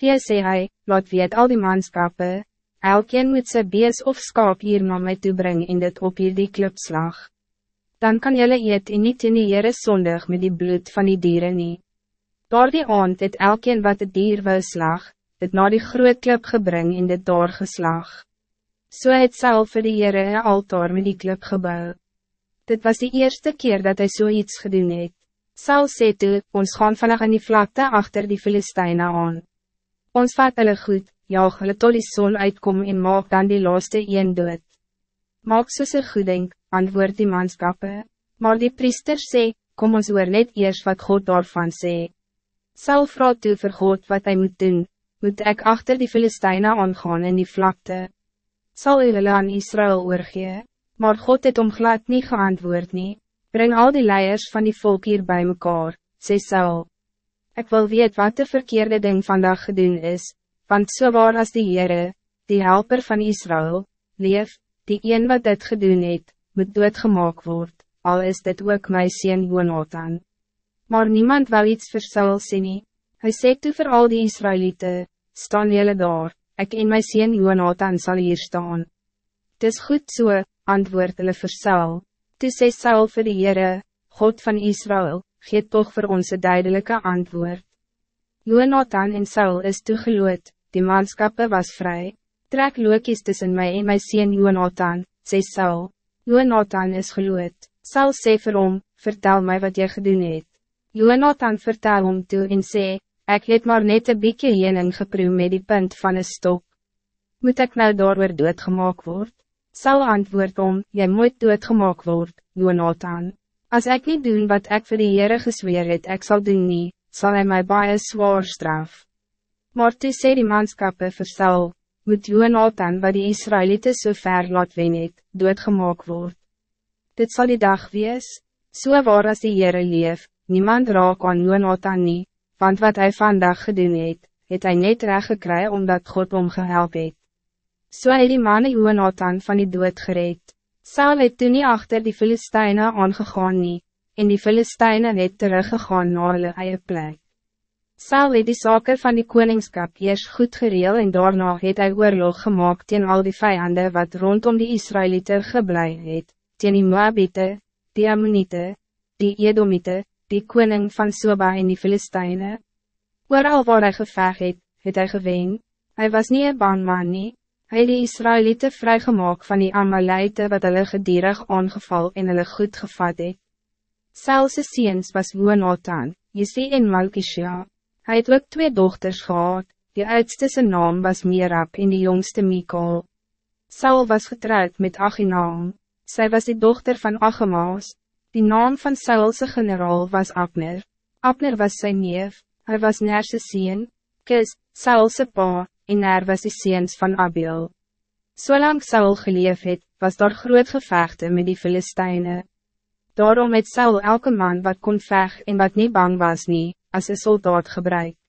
Tie sê hy, laat weet al die manskappe, elkeen moet sy bees of skaap hier na my toe bring en dit op hier die klipslag. Dan kan jelle eet en niet in die Heere sondig met die bloed van die dieren nie. Door die aand het elkeen wat het dier wil slag, het na die groot klip gebring en dit daar geslag. So het Saul vir die Heere een altaar met die klip gebouw. Dit was de eerste keer dat hij zoiets so gedoen het. Saul sê toe, ons gaan vannacht in die vlakte achter die Filisteine aan. Ons vat hulle goed, jaag hulle tot die zon uitkom en maak dan die laaste een dood. Maak soos een goeding, antwoord die manskappe, maar die priester sê, kom ons oor net eers wat God daarvan sê. Saul vraag toe vir God wat hij moet doen, moet ik achter die Filisteine aangaan in die vlakte. Sal hulle aan Israël oorgee? maar God het om glad nie geantwoord nie. Breng al die leiers van die volk hier bij mekaar, sê Saul. Ik wil weet wat de verkeerde ding vandaag gedoen is, want so waar as die Heere, die helper van Israël, leef, die een wat dit gedoen het, moet doodgemaak word, al is dit ook my sien Jonathan. Maar niemand wil iets vir Saul sê nie. Hy sê toe vir al die Israëlieten, staan jullie daar, ik in my sien Jonathan zal hier staan. Het is goed so, antwoord hulle vir Saul. Toe sê Saul vir die Heere, God van Israël, geet toch voor ons een duidelijke antwoord. Jonathan en Saul is toegeloot, die manskappe was vrij. Trek lookies tussen mij en my sien Jonathan, sê Saul. Jonathan is geloot. Saul sê vir hom, vertel mij wat jy gedoen het. Jonathan vertel hom toe en sê, ik het maar net een bieke heen geproe met die punt van een stok. Moet ik nou daar doodgemaak word? Saul antwoord om, jy moet doodgemaak word, Jonathan. Als ik niet doen wat ik voor de Heere gesweer het, ek sal doen nie, sal hy my baie zwaar straf. Maar toe sê die manskappe vir Saul, moet Jonathan wat die Israëlieten so ver laat wen het, doodgemaak word. Dit zal die dag wees, so waar as die Heere leef, niemand raak aan Jonathan nie, want wat hij vandaag gedoen het, het hy net recht gekry omdat God om gehelp het. So het die manne Jonathan van die dood gereed. Saul het toen nie achter die Filisteine aangegaan nie, en die Filisteine het teruggegaan na hulle eie plek. Saul het die zaken van die koningskap eers goed gereel en daarna het hy oorlog gemaakt tegen al die vijanden wat rondom die Israëlieten geblei het, teen die Moabite, die Ammonite, die Edomite, die koning van Soba en die Filisteine. Ooral waar hy geveg het, het hy gewen, hy was niet een bang man nie, Hij die Israëlieten vrijgemaakt van die Amalite wat hulle gedierig aangeval en hulle goed gevat het. Selse seens was Woonatan, Jesse en Malkishia. Hij het ook twee dochters gehad, die oudste zijn naam was Mirab en die jongste Mikal. Saul was getrouwd met Achinaam, zij was de dochter van Achemaas. Die naam van Saulse generaal was Abner. Abner was zijn neef, hij was Nerse sien, Kis, Saulse pa, en er was die seens van Abiel. Zolang Saul geleef het, was daar groot gevechte met die Filisteine. Daarom het Saul elke man wat kon veg en wat niet bang was nie, as een soldaat gebruik.